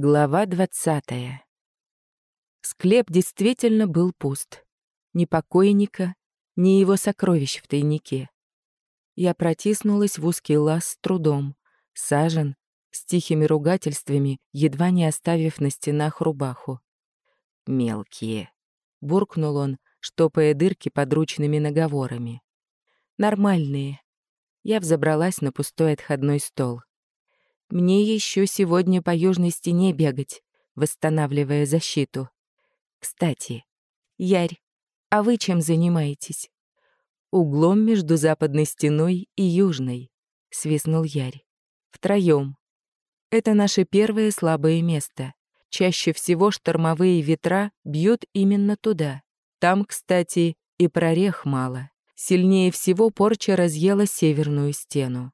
Глава двадцатая. Склеп действительно был пуст. Ни покойника, ни его сокровищ в тайнике. Я протиснулась в узкий лаз с трудом. Сажен, с тихими ругательствами, едва не оставив на стенах рубаху. «Мелкие», — буркнул он, штопая дырки подручными наговорами. «Нормальные». Я взобралась на пустой отходной стол. Мне еще сегодня по южной стене бегать, восстанавливая защиту. Кстати, Ярь, а вы чем занимаетесь? Углом между западной стеной и южной, свистнул Ярь. Втроем. Это наше первое слабое место. Чаще всего штормовые ветра бьют именно туда. Там, кстати, и прорех мало. Сильнее всего порча разъела северную стену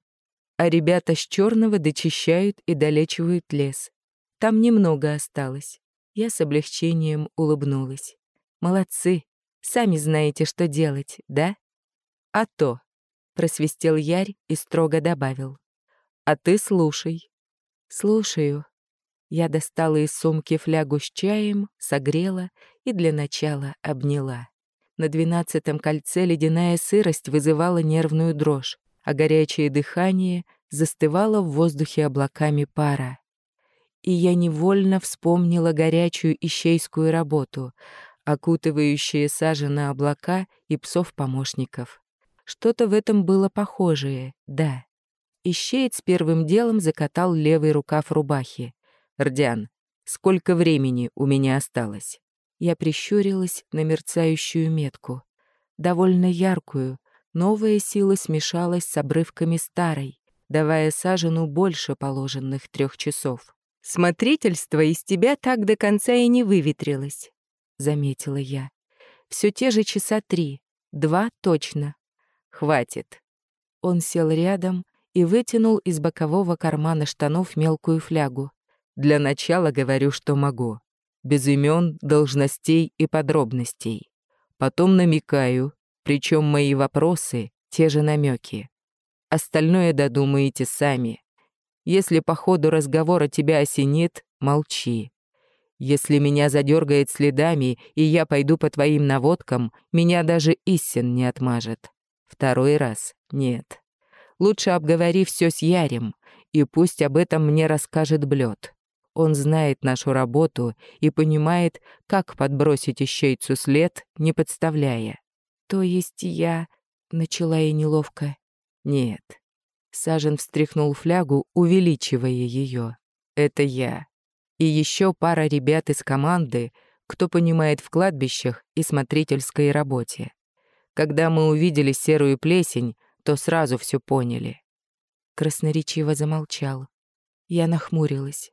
а ребята с черного дочищают и долечивают лес. Там немного осталось. Я с облегчением улыбнулась. Молодцы. Сами знаете, что делать, да? А то, просвистел Ярь и строго добавил. А ты слушай. Слушаю. Я достала из сумки флягу с чаем, согрела и для начала обняла. На двенадцатом кольце ледяная сырость вызывала нервную дрожь а горячее дыхание застывало в воздухе облаками пара. И я невольно вспомнила горячую ищейскую работу, окутывающие сажены облака и псов-помощников. Что-то в этом было похожее, да. Ищеец первым делом закатал левый рукав рубахи. «Рдян, сколько времени у меня осталось?» Я прищурилась на мерцающую метку. Довольно яркую, Новая сила смешалась с обрывками старой, давая Сажену больше положенных трех часов. «Смотрительство из тебя так до конца и не выветрилось», — заметила я. Все те же часа три, два точно. Хватит». Он сел рядом и вытянул из бокового кармана штанов мелкую флягу. «Для начала говорю, что могу. Без имен, должностей и подробностей. Потом намекаю, причем мои вопросы — те же намеки. Остальное додумаете сами. Если по ходу разговора тебя осенит, молчи. Если меня задергает следами, и я пойду по твоим наводкам, меня даже истин не отмажет. Второй раз нет. Лучше обговори все с Ярем, и пусть об этом мне расскажет Блёд. Он знает нашу работу и понимает, как подбросить ищейцу след, не подставляя. «То есть я...» — начала я неловко. «Нет». Сажен встряхнул флягу, увеличивая ее. «Это я. И еще пара ребят из команды, кто понимает в кладбищах и смотрительской работе. Когда мы увидели серую плесень, то сразу все поняли». Красноречиво замолчал. Я нахмурилась.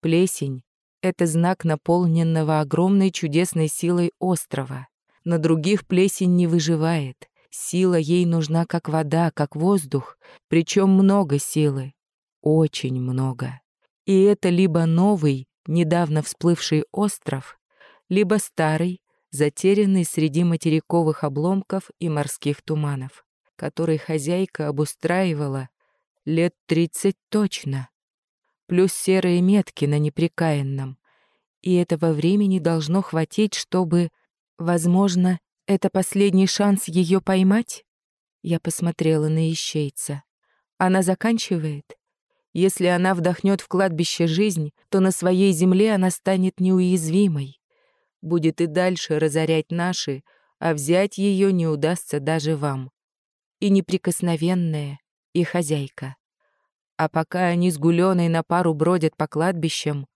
Плесень — это знак наполненного огромной чудесной силой острова на других плесень не выживает. Сила ей нужна как вода, как воздух, причем много силы. Очень много. И это либо новый, недавно всплывший остров, либо старый, затерянный среди материковых обломков и морских туманов, который хозяйка обустраивала лет тридцать точно. Плюс серые метки на неприкаянном. И этого времени должно хватить, чтобы Возможно, это последний шанс ее поймать? Я посмотрела на ищейца. Она заканчивает. Если она вдохнет в кладбище жизнь, то на своей земле она станет неуязвимой. Будет и дальше разорять наши, а взять ее не удастся даже вам. И неприкосновенная, и хозяйка. А пока они с Гуленой на пару бродят по кладбищам,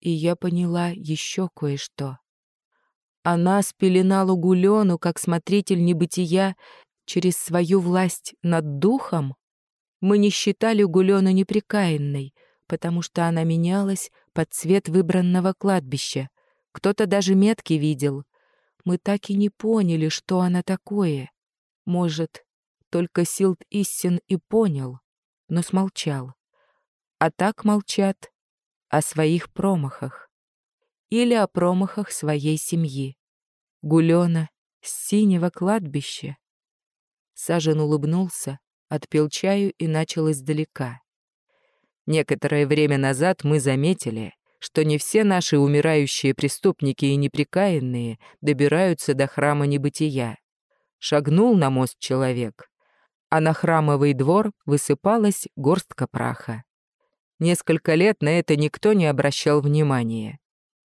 и я поняла еще кое-что. Она спеленала Гулену, как смотритель небытия, через свою власть над духом? Мы не считали Гулену неприкаянной, потому что она менялась под цвет выбранного кладбища. Кто-то даже метки видел. Мы так и не поняли, что она такое. Может, только Силт Иссин и понял, но смолчал. А так молчат о своих промахах или о промахах своей семьи. Гулёна с синего кладбища. Сажен улыбнулся, отпил чаю и начал издалека. Некоторое время назад мы заметили, что не все наши умирающие преступники и неприкаянные добираются до храма небытия. Шагнул на мост человек, а на храмовый двор высыпалась горстка праха. Несколько лет на это никто не обращал внимания.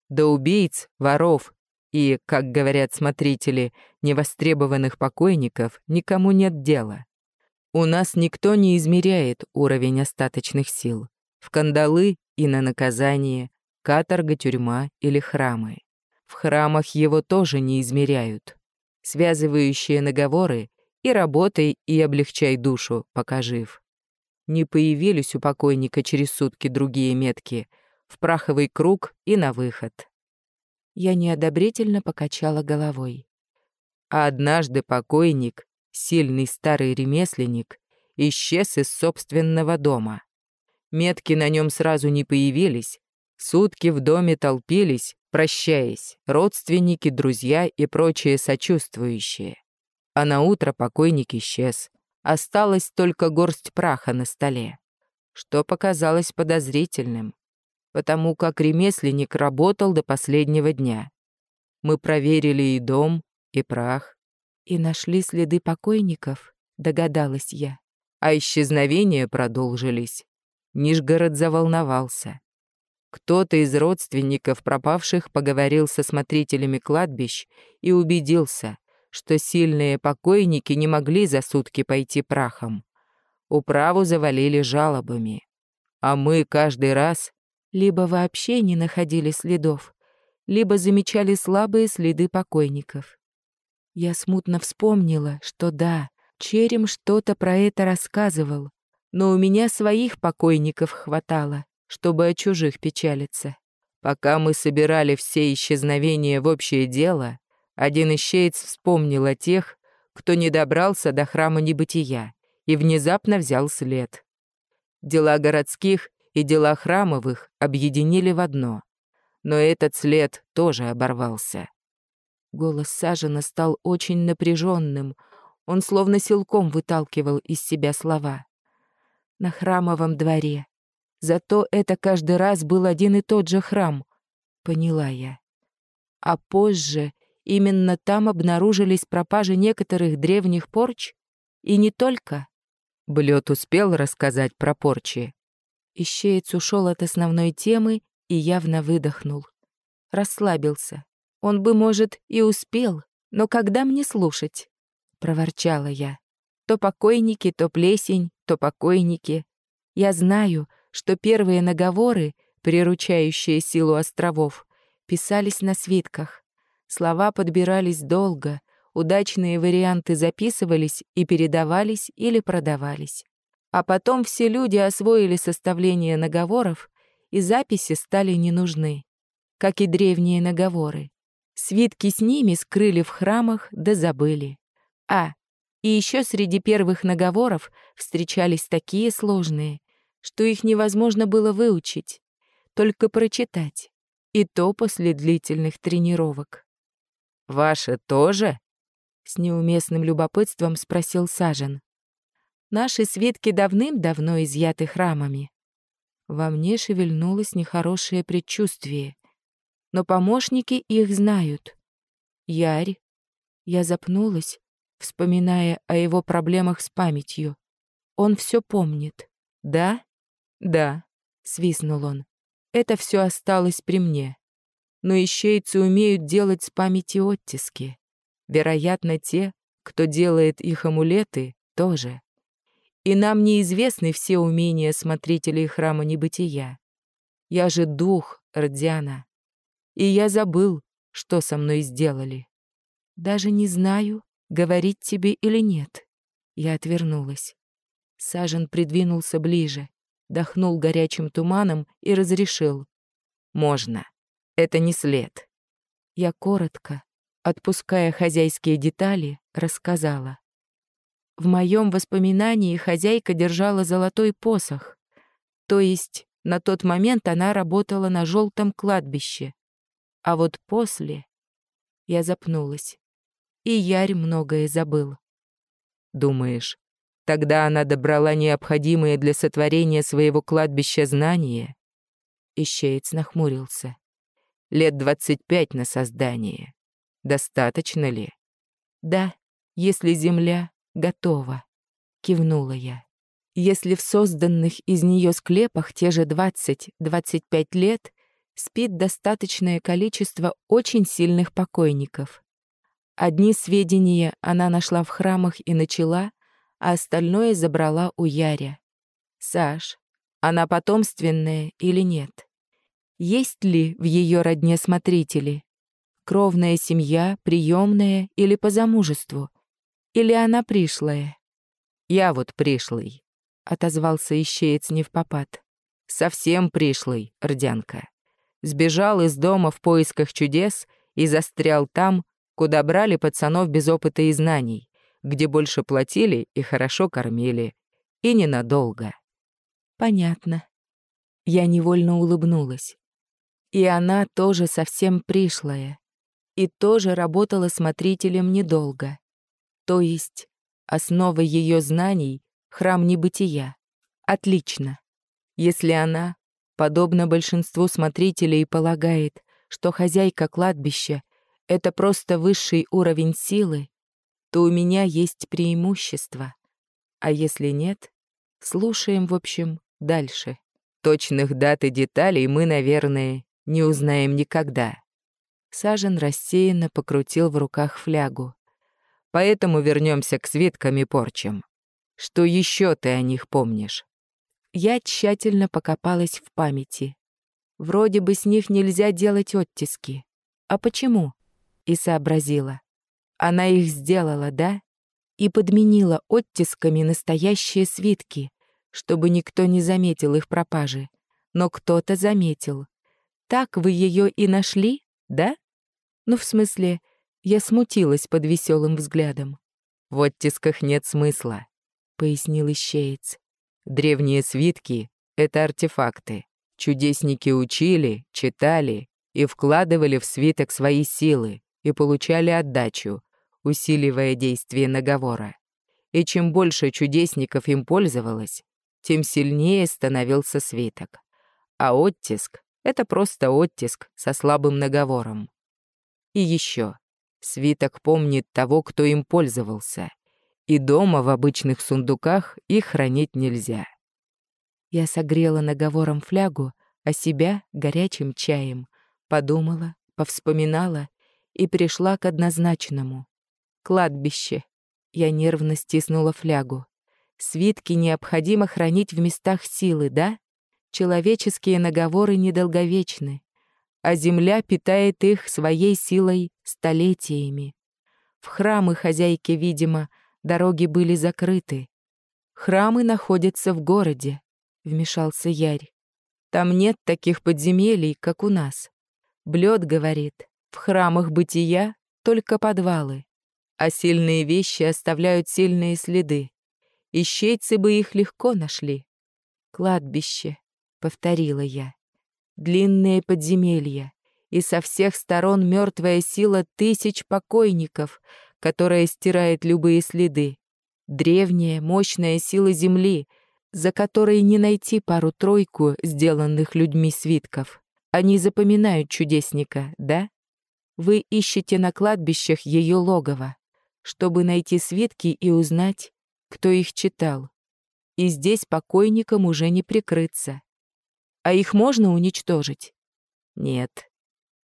До убийц, воров и, как говорят смотрители, невостребованных покойников никому нет дела. У нас никто не измеряет уровень остаточных сил. В кандалы и на наказание, каторга, тюрьма или храмы. В храмах его тоже не измеряют. Связывающие наговоры и работай, и облегчай душу, пока жив. Не появились у покойника через сутки другие метки, в праховый круг и на выход. Я неодобрительно покачала головой. А однажды покойник, сильный старый ремесленник, исчез из собственного дома. Метки на нем сразу не появились, сутки в доме толпились, прощаясь, родственники, друзья и прочие сочувствующие. А на утро покойник исчез. Осталась только горсть праха на столе, что показалось подозрительным, потому как ремесленник работал до последнего дня. Мы проверили и дом, и прах. И нашли следы покойников, догадалась я. А исчезновения продолжились. Нижгород заволновался. Кто-то из родственников пропавших поговорил со смотрителями кладбищ и убедился, что сильные покойники не могли за сутки пойти прахом. Управу завалили жалобами. А мы каждый раз либо вообще не находили следов, либо замечали слабые следы покойников. Я смутно вспомнила, что да, Черем что-то про это рассказывал, но у меня своих покойников хватало, чтобы о чужих печалиться. Пока мы собирали все исчезновения в общее дело, один ищеец вспомнил о тех, кто не добрался до храма небытия и внезапно взял след. Дела городских и дела храмовых объединили в одно, но этот след тоже оборвался. Голос Сажина стал очень напряженным, он словно силком выталкивал из себя слова на храмовом дворе. Зато это каждый раз был один и тот же храм, поняла я. А позже именно там обнаружились пропажи некоторых древних порч, и не только. Блёд успел рассказать про порчи. Ищеец ушел от основной темы и явно выдохнул. Расслабился. Он бы, может, и успел, но когда мне слушать? Проворчала я. То покойники, то плесень, то покойники. Я знаю, что первые наговоры, приручающие силу островов, писались на свитках. Слова подбирались долго, удачные варианты записывались и передавались или продавались. А потом все люди освоили составление наговоров, и записи стали не нужны, как и древние наговоры. Свитки с ними скрыли в храмах да забыли. А, и еще среди первых наговоров встречались такие сложные, что их невозможно было выучить, только прочитать, и то после длительных тренировок. «Ваши тоже?» — с неуместным любопытством спросил Сажен. «Наши свитки давным-давно изъяты храмами». Во мне шевельнулось нехорошее предчувствие, но помощники их знают. Ярь. Я запнулась, вспоминая о его проблемах с памятью. Он все помнит. Да? Да, свистнул он. Это все осталось при мне. Но ищейцы умеют делать с памяти оттиски. Вероятно, те, кто делает их амулеты, тоже. И нам неизвестны все умения смотрителей храма небытия. Я же дух, Родиана. И я забыл, что со мной сделали. Даже не знаю, говорить тебе или нет?» Я отвернулась. Сажен придвинулся ближе, дохнул горячим туманом и разрешил. «Можно. Это не след». Я коротко, отпуская хозяйские детали, рассказала. В моем воспоминании хозяйка держала золотой посох, то есть на тот момент она работала на желтом кладбище. А вот после... Я запнулась и Ярь многое забыл. Думаешь, тогда она добрала необходимые для сотворения своего кладбища знания? Ищеец нахмурился. «Лет двадцать пять на создание. Достаточно ли?» «Да, если земля готова», — кивнула я. «Если в созданных из нее склепах те же 20-25 лет спит достаточное количество очень сильных покойников. Одни сведения она нашла в храмах и начала, а остальное забрала у Яря. Саш, она потомственная или нет? Есть ли в ее родне смотрители? Кровная семья, приемная или по замужеству? Или она пришлая? Я вот пришлый, отозвался ищеец не в попад. Совсем пришлый, Рдянка. Сбежал из дома в поисках чудес и застрял там, куда брали пацанов без опыта и знаний, где больше платили и хорошо кормили. И ненадолго. Понятно. Я невольно улыбнулась. И она тоже совсем пришлая. И тоже работала смотрителем недолго. То есть основа ее знаний — храм небытия. Отлично. Если она, подобно большинству смотрителей, полагает, что хозяйка кладбища — это просто высший уровень силы, то у меня есть преимущество. А если нет, слушаем, в общем, дальше. Точных дат и деталей мы, наверное, не узнаем никогда. Сажен рассеянно покрутил в руках флягу. Поэтому вернемся к свиткам и порчам. Что еще ты о них помнишь? Я тщательно покопалась в памяти. Вроде бы с них нельзя делать оттиски. А почему? И сообразила. Она их сделала, да? И подменила оттисками настоящие свитки, чтобы никто не заметил их пропажи. Но кто-то заметил. Так вы ее и нашли, да? Ну, в смысле, я смутилась под веселым взглядом. В оттисках нет смысла, пояснил ищеец. Древние свитки — это артефакты. Чудесники учили, читали и вкладывали в свиток свои силы и получали отдачу, усиливая действие наговора. И чем больше чудесников им пользовалось, тем сильнее становился свиток. А оттиск это просто оттиск со слабым наговором. И еще. Свиток помнит того, кто им пользовался. И дома в обычных сундуках их хранить нельзя. Я согрела наговором флягу, а себя горячим чаем. Подумала, повспоминала и пришла к однозначному. Кладбище. Я нервно стиснула флягу. Свитки необходимо хранить в местах силы, да? Человеческие наговоры недолговечны, а земля питает их своей силой столетиями. В храмы хозяйки, видимо, дороги были закрыты. Храмы находятся в городе, вмешался Ярь. Там нет таких подземелий, как у нас. Блёд говорит, в храмах бытия только подвалы, а сильные вещи оставляют сильные следы. Ищейцы бы их легко нашли. Кладбище, — повторила я. «Длинные подземелья, и со всех сторон мертвая сила тысяч покойников, которая стирает любые следы. Древняя, мощная сила Земли, за которой не найти пару-тройку сделанных людьми свитков. Они запоминают чудесника, да? Вы ищете на кладбищах ее логово, чтобы найти свитки и узнать, кто их читал. И здесь покойникам уже не прикрыться. А их можно уничтожить? Нет.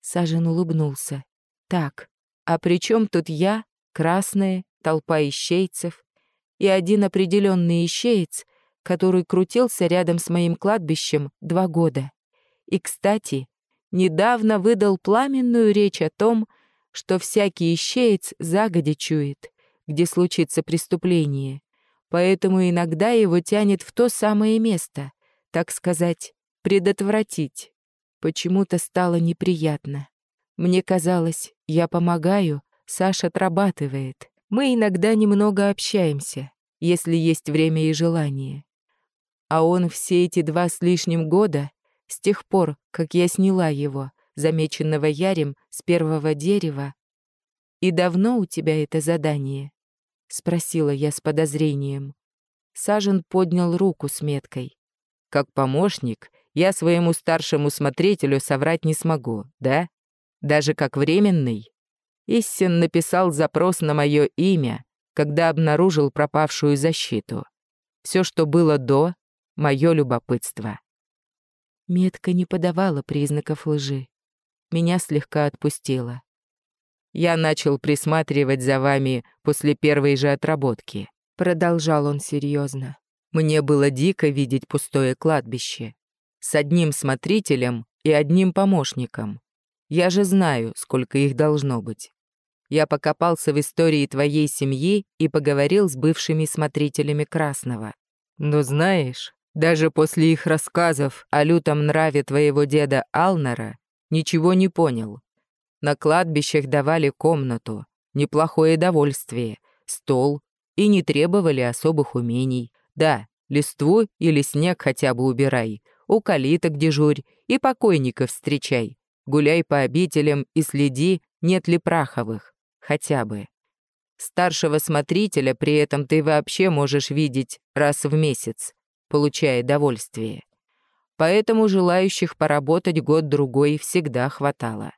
Сажен улыбнулся. Так, а при чем тут я, красная, толпа ищейцев и один определенный ищеец, который крутился рядом с моим кладбищем два года. И, кстати, недавно выдал пламенную речь о том, что всякий ищеец загодя чует, где случится преступление, поэтому иногда его тянет в то самое место, так сказать, предотвратить. Почему-то стало неприятно. Мне казалось, я помогаю, Саша отрабатывает. Мы иногда немного общаемся, если есть время и желание. А он все эти два с лишним года, с тех пор, как я сняла его, замеченного Ярем, с первого дерева. «И давно у тебя это задание?» — спросила я с подозрением. Сажен поднял руку с меткой. «Как помощник я своему старшему смотрителю соврать не смогу, да? Даже как временный? Иссин написал запрос на мое имя, когда обнаружил пропавшую защиту. Все, что было до, — мое любопытство. Метка не подавала признаков лжи. Меня слегка отпустила. Я начал присматривать за вами после первой же отработки. Продолжал он серьезно. Мне было дико видеть пустое кладбище. С одним смотрителем и одним помощником. Я же знаю, сколько их должно быть. Я покопался в истории твоей семьи и поговорил с бывшими смотрителями Красного. Но знаешь, даже после их рассказов о лютом нраве твоего деда Алнера ничего не понял. На кладбищах давали комнату, неплохое довольствие, стол и не требовали особых умений. Да, листву или снег хотя бы убирай, у калиток дежурь и покойников встречай. Гуляй по обителям и следи, нет ли праховых. Хотя бы. Старшего смотрителя при этом ты вообще можешь видеть раз в месяц, получая довольствие. Поэтому желающих поработать год-другой всегда хватало.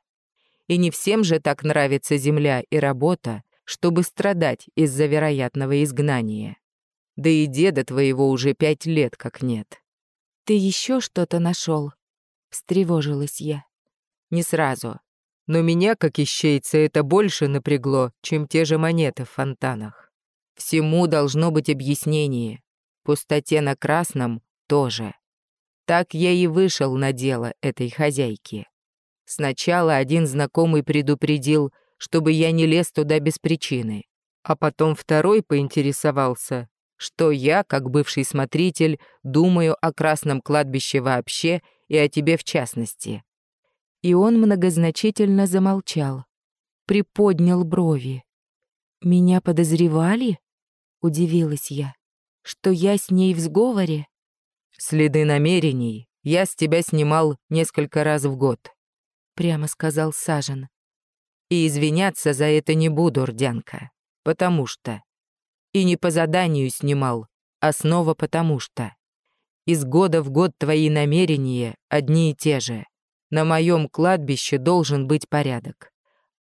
И не всем же так нравится земля и работа, чтобы страдать из-за вероятного изгнания. Да и деда твоего уже пять лет как нет. «Ты еще что-то нашел? встревожилась я. «Не сразу. Но меня, как ищейца, это больше напрягло, чем те же монеты в фонтанах. Всему должно быть объяснение. Пустоте на красном тоже. Так я и вышел на дело этой хозяйки. Сначала один знакомый предупредил, чтобы я не лез туда без причины, а потом второй поинтересовался, что я, как бывший смотритель, думаю о Красном кладбище вообще и о тебе в частности. И он многозначительно замолчал, приподнял брови. «Меня подозревали?» — удивилась я. «Что я с ней в сговоре?» «Следы намерений я с тебя снимал несколько раз в год прямо сказал Сажен. И извиняться за это не буду, Рдянка, потому что... И не по заданию снимал, а снова потому что... Из года в год твои намерения одни и те же. На моем кладбище должен быть порядок.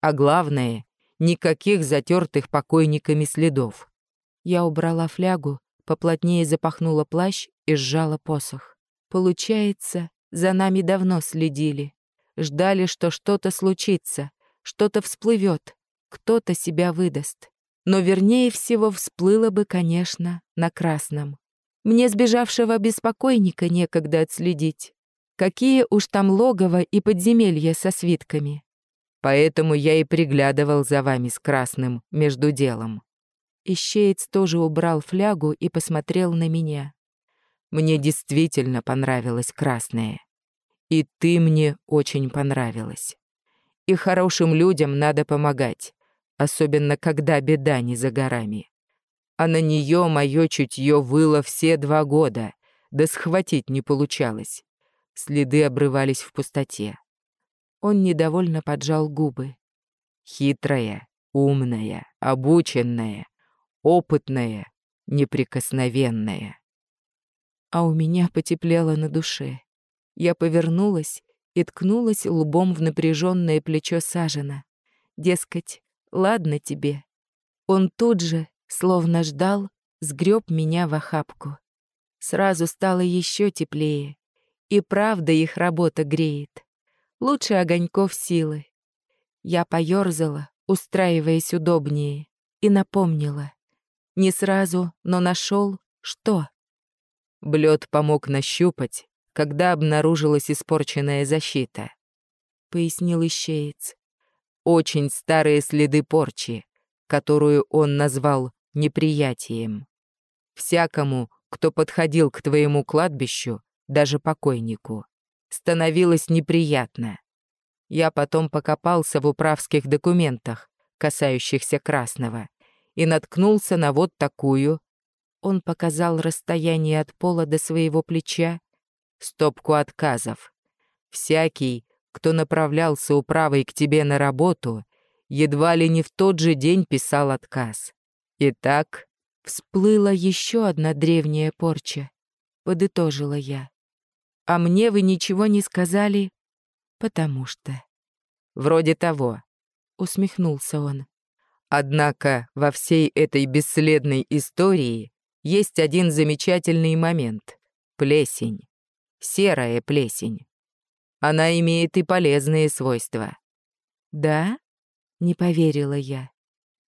А главное, никаких затертых покойниками следов. Я убрала флягу, поплотнее запахнула плащ и сжала посох. Получается, за нами давно следили. Ждали, что что-то случится, что-то всплывет, кто-то себя выдаст. Но вернее всего всплыло бы, конечно, на красном. Мне сбежавшего беспокойника некогда отследить. Какие уж там логово и подземелья со свитками. Поэтому я и приглядывал за вами с красным между делом. Ищеец тоже убрал флягу и посмотрел на меня. Мне действительно понравилось красное. И ты мне очень понравилась. И хорошим людям надо помогать, особенно когда беда не за горами. А на нее мое чутье выло все два года, да схватить не получалось. Следы обрывались в пустоте. Он недовольно поджал губы. Хитрая, умная, обученная, опытная, неприкосновенная. А у меня потеплело на душе. Я повернулась и ткнулась лбом в напряженное плечо Сажена. Дескать, ладно тебе. Он тут же, словно ждал, сгреб меня в охапку. Сразу стало еще теплее. И правда их работа греет. Лучше огоньков силы. Я поёрзала, устраиваясь удобнее, и напомнила. Не сразу, но нашел что? Блёд помог нащупать когда обнаружилась испорченная защита. Пояснил ищеец. Очень старые следы порчи, которую он назвал неприятием. Всякому, кто подходил к твоему кладбищу, даже покойнику, становилось неприятно. Я потом покопался в управских документах, касающихся красного, и наткнулся на вот такую. Он показал расстояние от пола до своего плеча стопку отказов. Всякий, кто направлялся управой к тебе на работу, едва ли не в тот же день писал отказ. Итак, всплыла еще одна древняя порча, подытожила я. А мне вы ничего не сказали, потому что... Вроде того. Усмехнулся он. Однако во всей этой бесследной истории есть один замечательный момент — плесень. Серая плесень. Она имеет и полезные свойства. «Да?» — не поверила я.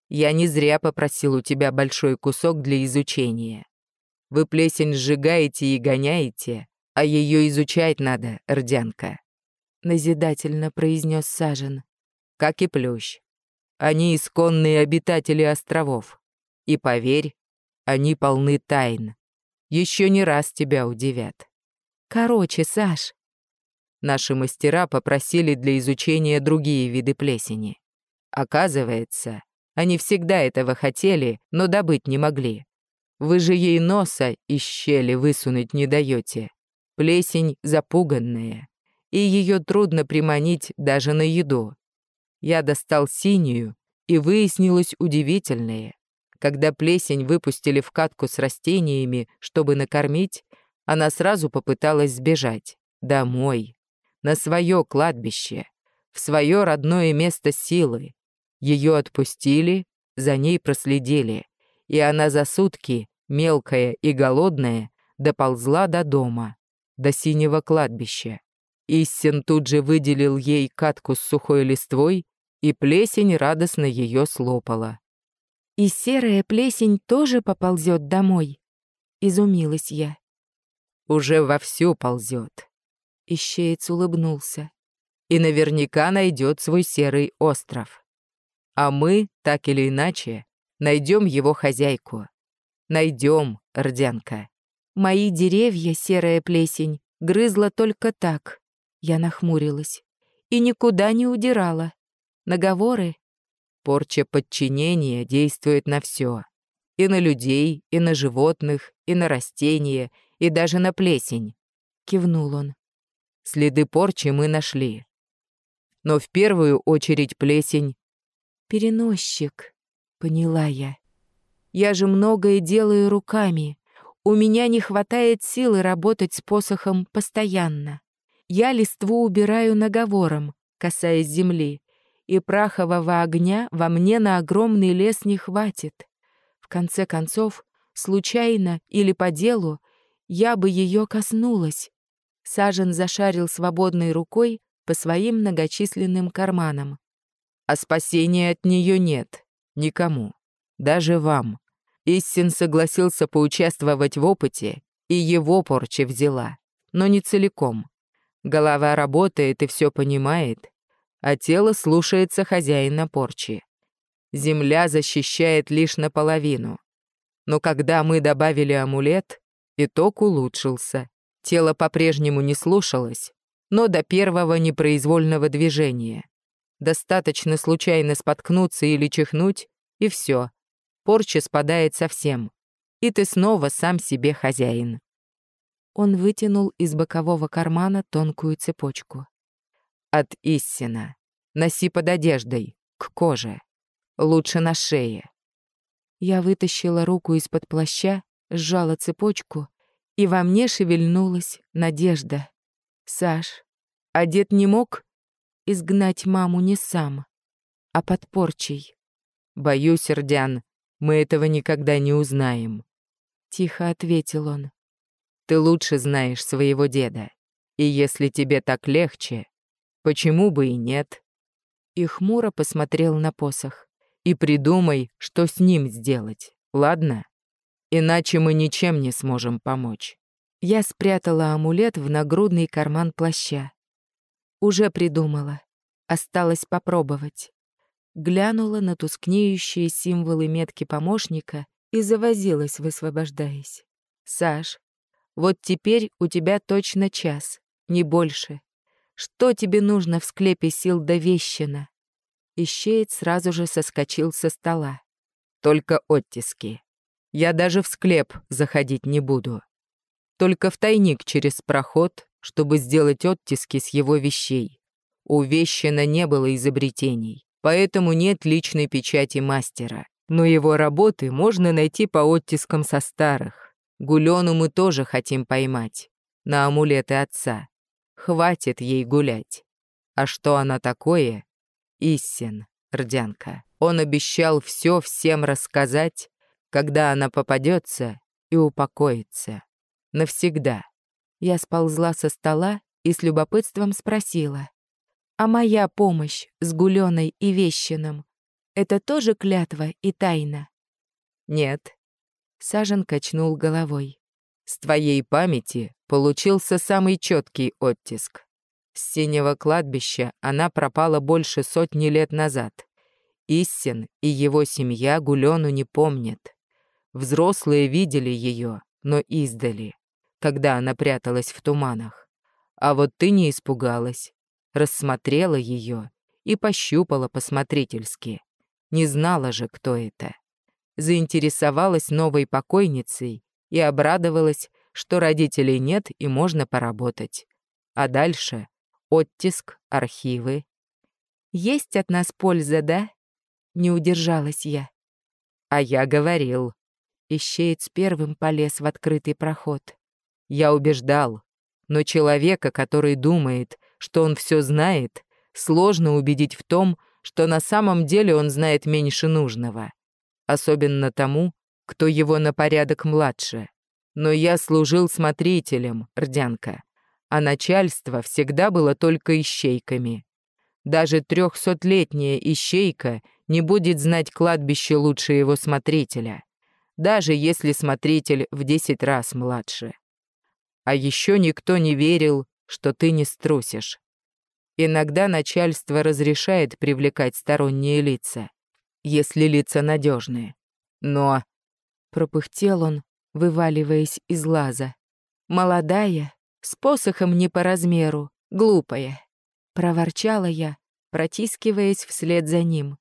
«Я не зря попросил у тебя большой кусок для изучения. Вы плесень сжигаете и гоняете, а ее изучать надо, Рдянка», — назидательно произнес Сажен. «Как и плющ. Они исконные обитатели островов. И поверь, они полны тайн. Еще не раз тебя удивят. Короче, Саш. Наши мастера попросили для изучения другие виды плесени. Оказывается, они всегда этого хотели, но добыть не могли. Вы же ей носа из щели высунуть не даете. Плесень запуганная, и ее трудно приманить даже на еду. Я достал синюю, и выяснилось удивительное. Когда плесень выпустили в катку с растениями, чтобы накормить, она сразу попыталась сбежать. Домой. На свое кладбище. В свое родное место силы. Ее отпустили, за ней проследили. И она за сутки, мелкая и голодная, доползла до дома, до синего кладбища. Иссен тут же выделил ей катку с сухой листвой, и плесень радостно ее слопала. «И серая плесень тоже поползет домой?» — изумилась я. «Уже вовсю ползет». Ищеец улыбнулся. «И наверняка найдет свой серый остров. А мы, так или иначе, найдем его хозяйку. Найдем, Рдянка». «Мои деревья, серая плесень, грызла только так», — я нахмурилась. «И никуда не удирала. Наговоры?» Порча подчинения действует на все. И на людей, и на животных, и на растения, и даже на плесень. Кивнул он. Следы порчи мы нашли. Но в первую очередь плесень. Переносчик, поняла я. Я же многое делаю руками. У меня не хватает силы работать с посохом постоянно. Я листву убираю наговором, касаясь земли, и прахового огня во мне на огромный лес не хватит. В конце концов, случайно или по делу, я бы ее коснулась. Сажен зашарил свободной рукой по своим многочисленным карманам. А спасения от нее нет. Никому. Даже вам. Иссин согласился поучаствовать в опыте, и его порча взяла. Но не целиком. Голова работает и все понимает, а тело слушается хозяина порчи. Земля защищает лишь наполовину. Но когда мы добавили амулет, итог улучшился. Тело по-прежнему не слушалось, но до первого непроизвольного движения. Достаточно случайно споткнуться или чихнуть, и все. Порча спадает совсем. И ты снова сам себе хозяин. Он вытянул из бокового кармана тонкую цепочку от истина. Носи под одеждой, к коже. Лучше на шее. Я вытащила руку из-под плаща, сжала цепочку, и во мне шевельнулась надежда. Саш, а дед не мог изгнать маму не сам, а под порчей. Боюсь, Рдян, мы этого никогда не узнаем. Тихо ответил он. Ты лучше знаешь своего деда. И если тебе так легче, Почему бы и нет? И хмуро посмотрел на посох. И придумай, что с ним сделать, ладно? Иначе мы ничем не сможем помочь. Я спрятала амулет в нагрудный карман плаща. Уже придумала. Осталось попробовать. Глянула на тускнеющие символы метки помощника и завозилась, высвобождаясь. «Саш, вот теперь у тебя точно час, не больше. Что тебе нужно в склепе сил до вещина?» Ищеец сразу же соскочил со стола. «Только оттиски. Я даже в склеп заходить не буду. Только в тайник через проход, чтобы сделать оттиски с его вещей. У Вещина не было изобретений, поэтому нет личной печати мастера. Но его работы можно найти по оттискам со старых. Гулену мы тоже хотим поймать. на амулеты отца. Хватит ей гулять. А что она такое? Истин, Рдянка. Он обещал все всем рассказать, когда она попадется и упокоится. Навсегда. Я сползла со стола и с любопытством спросила. «А моя помощь с Гуленой и Вещиным — это тоже клятва и тайна?» «Нет». Сажен качнул головой. «С твоей памяти получился самый четкий оттиск. С синего кладбища она пропала больше сотни лет назад. Иссин и его семья Гулену не помнят. Взрослые видели ее, но издали, когда она пряталась в туманах. А вот ты не испугалась, рассмотрела ее и пощупала посмотрительски. Не знала же, кто это. Заинтересовалась новой покойницей и обрадовалась, что родителей нет и можно поработать. А дальше — оттиск, архивы. «Есть от нас польза, да?» Не удержалась я. А я говорил. Ищеец первым полез в открытый проход. Я убеждал. Но человека, который думает, что он все знает, сложно убедить в том, что на самом деле он знает меньше нужного. Особенно тому, кто его на порядок младше. Но я служил смотрителем, Рдянка, а начальство всегда было только ищейками. Даже трехсотлетняя ищейка не будет знать кладбище лучше его смотрителя, даже если смотритель в десять раз младше. А еще никто не верил, что ты не струсишь. Иногда начальство разрешает привлекать сторонние лица, если лица надежные. Но... Пропыхтел он, вываливаясь из лаза. Молодая, с посохом не по размеру, глупая. Проворчала я, протискиваясь вслед за ним.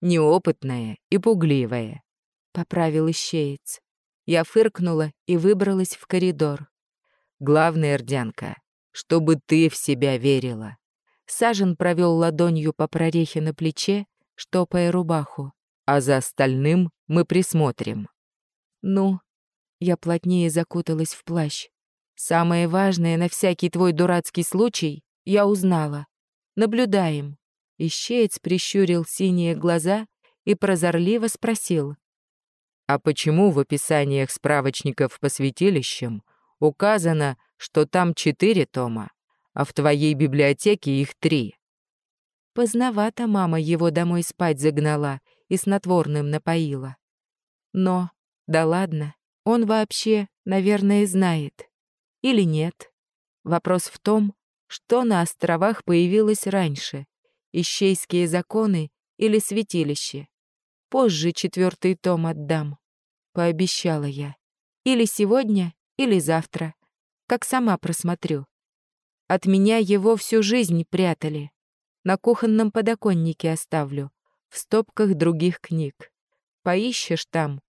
«Неопытная и пугливая», — поправил ищеец. Я фыркнула и выбралась в коридор. «Главное, Рдянка, чтобы ты в себя верила». Сажен провел ладонью по прорехе на плече, штопая рубаху. «А за остальным мы присмотрим». «Ну?» Я плотнее закуталась в плащ. «Самое важное на всякий твой дурацкий случай я узнала. Наблюдаем». Ищеец прищурил синие глаза и прозорливо спросил. «А почему в описаниях справочников по святилищам указано, что там четыре тома, а в твоей библиотеке их три?» Поздновато мама его домой спать загнала и снотворным напоила. Но, да ладно, он вообще, наверное, знает. Или нет. Вопрос в том, что на островах появилось раньше, ищейские законы или святилище. Позже четвертый том отдам, пообещала я. Или сегодня, или завтра, как сама просмотрю. От меня его всю жизнь прятали. На кухонном подоконнике оставлю, в стопках других книг. Поищешь там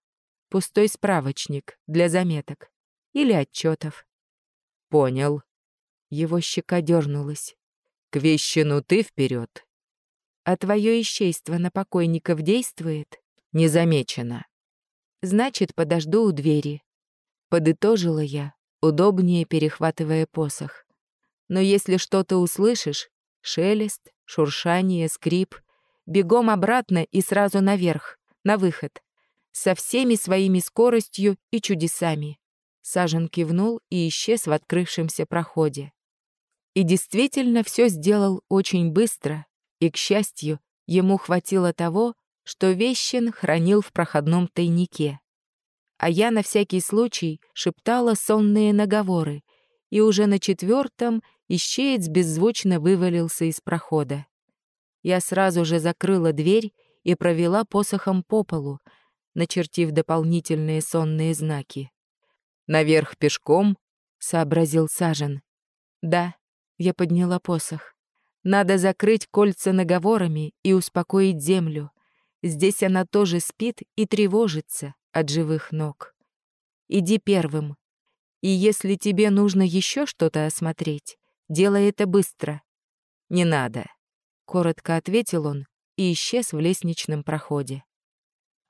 пустой справочник для заметок или отчетов. Понял. Его щека дернулась. «К вещину ты вперед. «А твое ищейство на покойников действует?» «Незамечено». «Значит, подожду у двери». Подытожила я, удобнее перехватывая посох. «Но если что-то услышишь, шелест, шуршание, скрип, бегом обратно и сразу наверх, на выход, со всеми своими скоростью и чудесами». Сажен кивнул и исчез в открывшемся проходе. И действительно все сделал очень быстро, и, к счастью, ему хватило того, что Вещин хранил в проходном тайнике. А я на всякий случай шептала сонные наговоры, и уже на четвертом ищеец беззвучно вывалился из прохода. Я сразу же закрыла дверь и провела посохом по полу, начертив дополнительные сонные знаки. «Наверх пешком?» — сообразил Сажен. «Да», я подняла посох. Надо закрыть кольца наговорами и успокоить землю. Здесь она тоже спит и тревожится от живых ног. Иди первым. И если тебе нужно еще что-то осмотреть, делай это быстро. Не надо, коротко ответил он и исчез в лестничном проходе.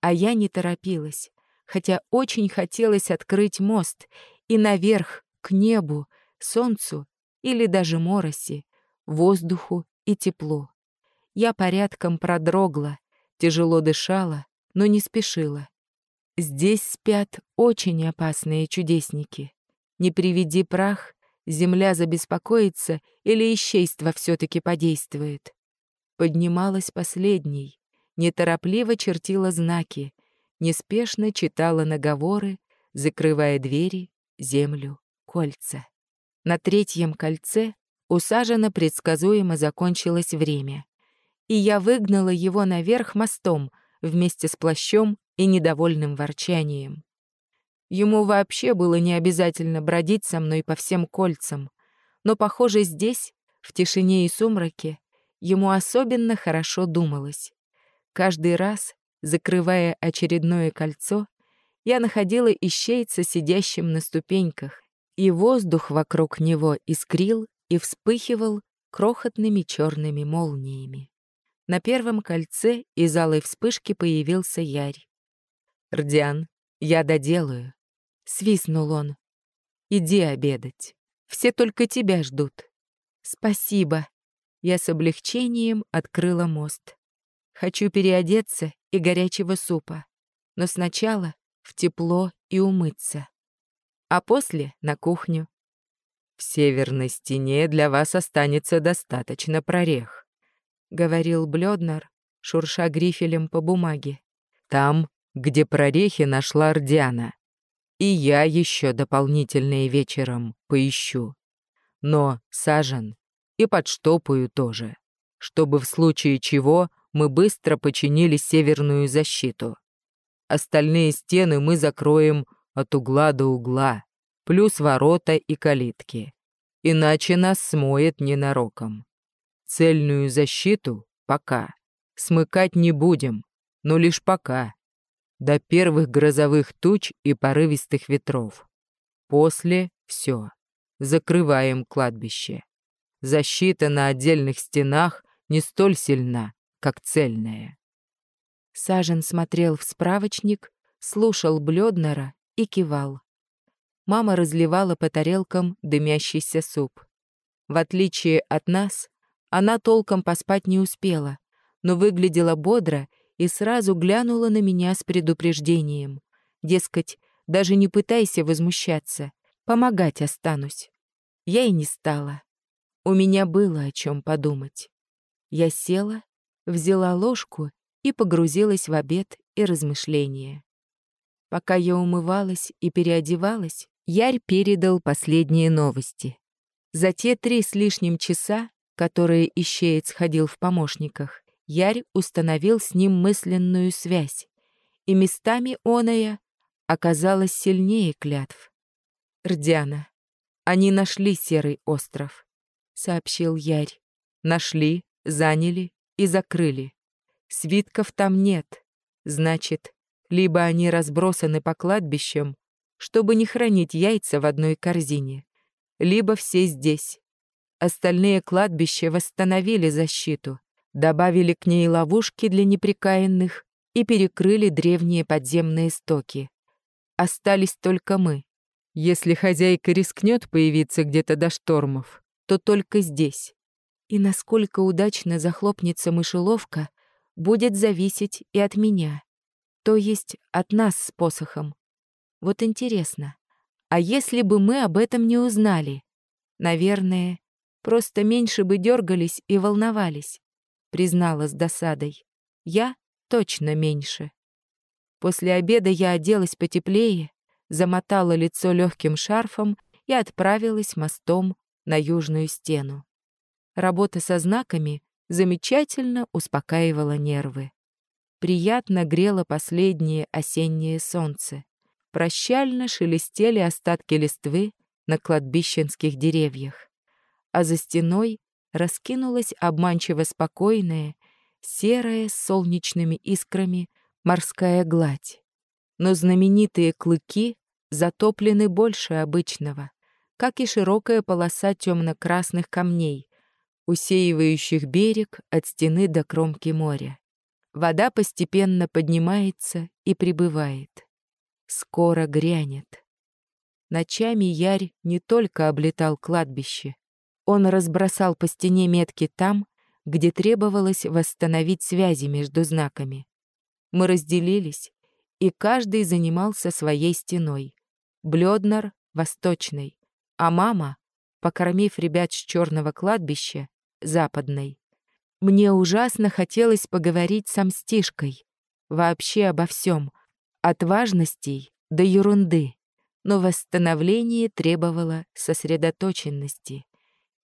А я не торопилась, хотя очень хотелось открыть мост и наверх, к небу, солнцу или даже мороси, воздуху и теплу. Я порядком продрогла, тяжело дышала, но не спешила. Здесь спят очень опасные чудесники. Не приведи прах, земля забеспокоится или исчейство все-таки подействует. Поднималась последней, неторопливо чертила знаки, неспешно читала наговоры, закрывая двери, землю, кольца. На третьем кольце усажено предсказуемо закончилось время, и я выгнала его наверх мостом вместе с плащом и недовольным ворчанием. Ему вообще было не обязательно бродить со мной по всем кольцам, но, похоже, здесь, в тишине и сумраке, ему особенно хорошо думалось. Каждый раз, закрывая очередное кольцо, я находила ищейца сидящим на ступеньках, и воздух вокруг него искрил и вспыхивал крохотными черными молниями. На первом кольце из алой вспышки появился Ярь. «Рдиан, я доделаю», — свистнул он. «Иди обедать. Все только тебя ждут». «Спасибо». Я с облегчением открыла мост. Хочу переодеться и горячего супа. Но сначала в тепло и умыться. А после на кухню. В северной стене для вас останется достаточно прорех, говорил Блёднер, шурша грифелем по бумаге. Там, где прорехи нашла Ордиана. И я еще дополнительные вечером поищу. Но сажен и подштопаю тоже, чтобы в случае чего мы быстро починили северную защиту. Остальные стены мы закроем от угла до угла, плюс ворота и калитки. Иначе нас смоет ненароком. Цельную защиту пока. Смыкать не будем, но лишь пока. До первых грозовых туч и порывистых ветров. После — все. Закрываем кладбище. Защита на отдельных стенах не столь сильна, как цельная. Сажен смотрел в справочник, слушал Блёднера и кивал. Мама разливала по тарелкам дымящийся суп. В отличие от нас, она толком поспать не успела, но выглядела бодро и сразу глянула на меня с предупреждением. Дескать, даже не пытайся возмущаться, помогать останусь. Я и не стала. У меня было о чем подумать. Я села взяла ложку и погрузилась в обед и размышления. Пока я умывалась и переодевалась, Ярь передал последние новости. За те три с лишним часа, которые Ищеец ходил в помощниках, Ярь установил с ним мысленную связь, и местами оная оказалась сильнее клятв. «Рдяна, они нашли Серый остров», — сообщил Ярь. «Нашли, заняли и закрыли. Свитков там нет. Значит, либо они разбросаны по кладбищам, чтобы не хранить яйца в одной корзине, либо все здесь. Остальные кладбища восстановили защиту, добавили к ней ловушки для неприкаянных и перекрыли древние подземные стоки. Остались только мы. Если хозяйка рискнет появиться где-то до штормов, то только здесь. И насколько удачно захлопнется мышеловка, будет зависеть и от меня. То есть от нас с посохом. Вот интересно, а если бы мы об этом не узнали? Наверное, просто меньше бы дергались и волновались, признала с досадой. Я точно меньше. После обеда я оделась потеплее, замотала лицо легким шарфом и отправилась мостом на южную стену. Работа со знаками замечательно успокаивала нервы. Приятно грело последнее осеннее солнце. Прощально шелестели остатки листвы на кладбищенских деревьях. А за стеной раскинулась обманчиво спокойная, серая с солнечными искрами морская гладь. Но знаменитые клыки затоплены больше обычного, как и широкая полоса темно-красных камней, усеивающих берег от стены до кромки моря. Вода постепенно поднимается и прибывает. Скоро грянет. Ночами Ярь не только облетал кладбище. Он разбросал по стене метки там, где требовалось восстановить связи между знаками. Мы разделились, и каждый занимался своей стеной. Блёднер — восточной, а мама, покормив ребят с черного кладбища, западной. Мне ужасно хотелось поговорить с Амстишкой. Вообще обо всем, от важностей до ерунды. Но восстановление требовало сосредоточенности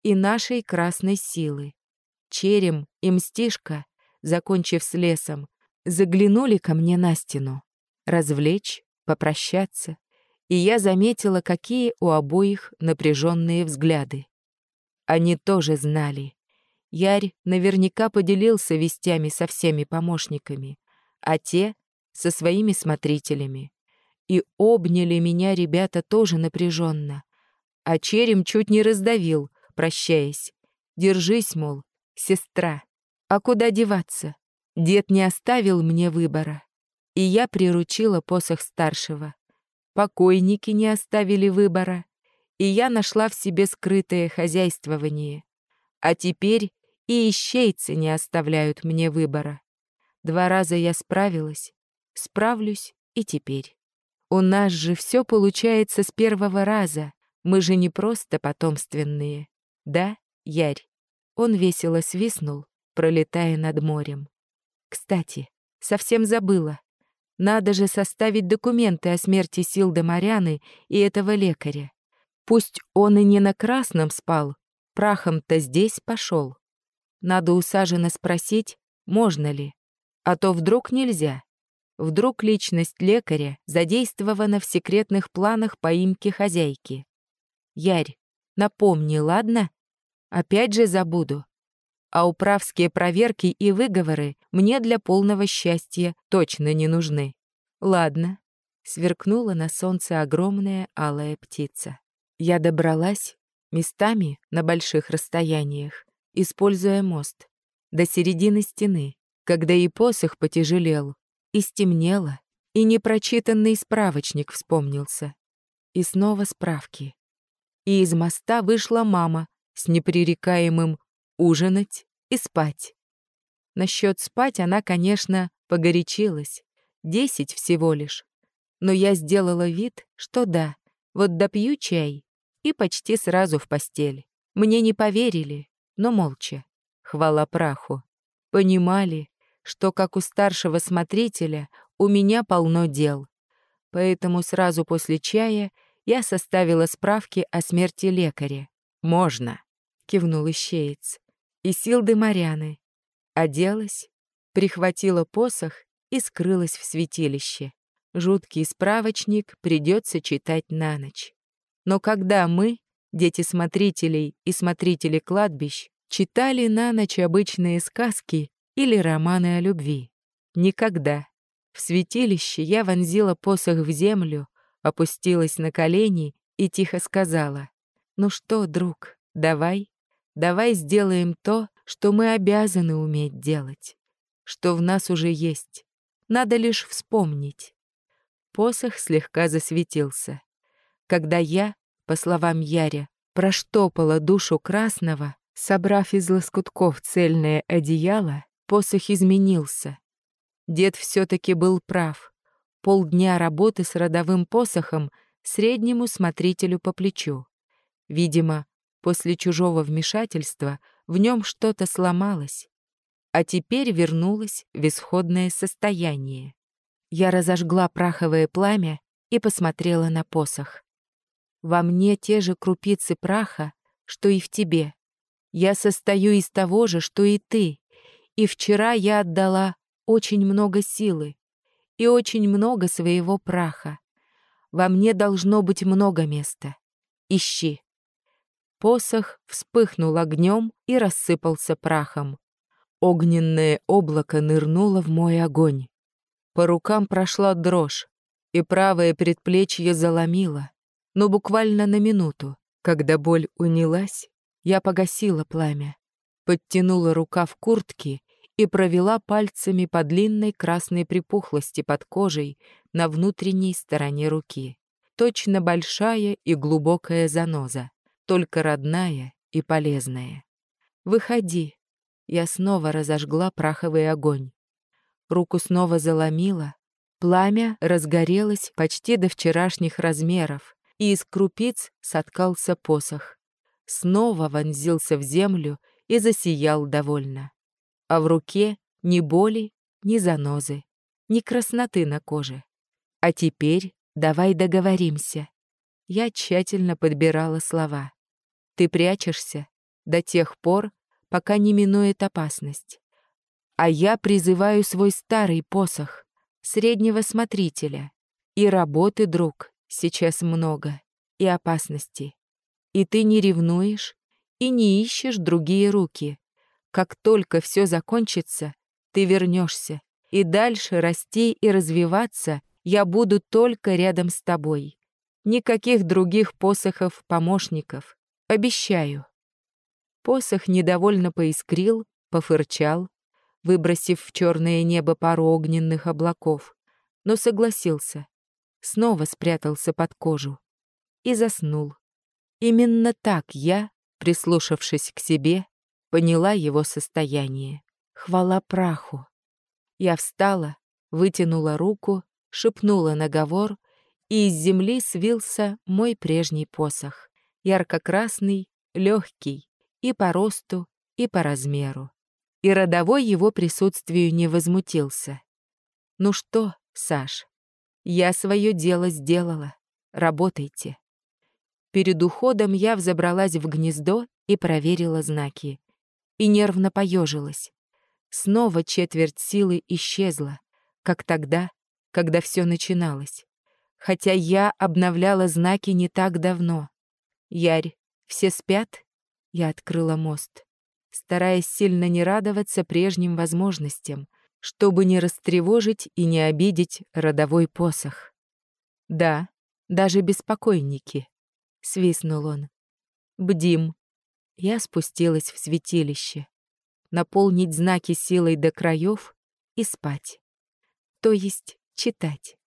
и нашей красной силы. Черем и Мстишка, закончив с лесом, заглянули ко мне на стену. Развлечь, попрощаться. И я заметила, какие у обоих напряженные взгляды. Они тоже знали. Ярь наверняка поделился вестями со всеми помощниками, а те — со своими смотрителями. И обняли меня ребята тоже напряженно. А черем чуть не раздавил, прощаясь. Держись, мол, сестра. А куда деваться? Дед не оставил мне выбора. И я приручила посох старшего. Покойники не оставили выбора. И я нашла в себе скрытое хозяйствование. А теперь и ищейцы не оставляют мне выбора. Два раза я справилась, справлюсь и теперь. У нас же все получается с первого раза. Мы же не просто потомственные. Да, Ярь? Он весело свистнул, пролетая над морем. Кстати, совсем забыла. Надо же составить документы о смерти Силды Моряны и этого лекаря. Пусть он и не на красном спал, прахом-то здесь пошел. Надо у Сажина спросить, можно ли. А то вдруг нельзя. Вдруг личность лекаря задействована в секретных планах поимки хозяйки. Ярь, напомни, ладно? Опять же забуду. А управские проверки и выговоры мне для полного счастья точно не нужны. Ладно. Сверкнула на солнце огромная алая птица. Я добралась местами на больших расстояниях используя мост, до середины стены, когда и посох потяжелел, и стемнело, и непрочитанный справочник вспомнился. И снова справки. И из моста вышла мама с непререкаемым «ужинать и спать». Насчет спать она, конечно, погорячилась. Десять всего лишь. Но я сделала вид, что да, вот допью чай и почти сразу в постель. Мне не поверили, но молча, хвала праху. Понимали, что, как у старшего смотрителя, у меня полно дел. Поэтому сразу после чая я составила справки о смерти лекаря. «Можно», — кивнул ищеец. «И Силды Маряны». Оделась, прихватила посох и скрылась в святилище. Жуткий справочник придется читать на ночь. Но когда мы, дети смотрителей и смотрители кладбищ, читали на ночь обычные сказки или романы о любви. Никогда. В святилище я вонзила посох в землю, опустилась на колени и тихо сказала, «Ну что, друг, давай, давай сделаем то, что мы обязаны уметь делать, что в нас уже есть. Надо лишь вспомнить». Посох слегка засветился. Когда я, по словам Яря, проштопала душу красного, собрав из лоскутков цельное одеяло, посох изменился. Дед все-таки был прав. Полдня работы с родовым посохом среднему смотрителю по плечу. Видимо, после чужого вмешательства в нем что-то сломалось, а теперь вернулось в исходное состояние. Я разожгла праховое пламя и посмотрела на посох. Во мне те же крупицы праха, что и в тебе. Я состою из того же, что и ты. И вчера я отдала очень много силы и очень много своего праха. Во мне должно быть много места. Ищи. Посох вспыхнул огнем и рассыпался прахом. Огненное облако нырнуло в мой огонь. По рукам прошла дрожь, и правое предплечье заломило но буквально на минуту. Когда боль унялась, я погасила пламя, подтянула рукав куртки и провела пальцами по длинной красной припухлости под кожей на внутренней стороне руки. точно большая и глубокая заноза, только родная и полезная. «Выходи!» Я снова разожгла праховый огонь. Руку снова заломила, пламя разгорелось почти до вчерашних размеров, и из крупиц соткался посох. Снова вонзился в землю и засиял довольно. А в руке ни боли, ни занозы, ни красноты на коже. А теперь давай договоримся. Я тщательно подбирала слова. Ты прячешься до тех пор, пока не минует опасность. А я призываю свой старый посох, среднего смотрителя. И работы, друг, сейчас много, и опасностей. И ты не ревнуешь, и не ищешь другие руки. Как только все закончится, ты вернешься, и дальше расти и развиваться я буду только рядом с тобой. Никаких других посохов-помощников. Обещаю. Посох недовольно поискрил, пофырчал, выбросив в черное небо пару огненных облаков, но согласился. Снова спрятался под кожу и заснул. Именно так я, прислушавшись к себе, поняла его состояние. Хвала праху. Я встала, вытянула руку, шепнула наговор, и из земли свился мой прежний посох, ярко-красный, легкий, и по росту, и по размеру. И родовой его присутствию не возмутился. «Ну что, Саш, я свое дело сделала. Работайте». Перед уходом я взобралась в гнездо и проверила знаки. И нервно поежилась. Снова четверть силы исчезла, как тогда, когда все начиналось. Хотя я обновляла знаки не так давно. Ярь, все спят? Я открыла мост, стараясь сильно не радоваться прежним возможностям, чтобы не растревожить и не обидеть родовой посох. Да, даже беспокойники. Свистнул он. Бдим. Я спустилась в святилище. Наполнить знаки силой до краев и спать. То есть читать.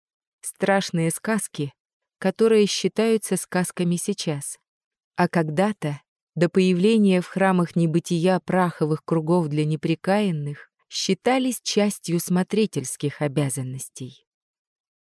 Страшные сказки, которые считаются сказками сейчас. А когда-то до появления в храмах небытия праховых кругов для неприкаянных считались частью смотрительских обязанностей.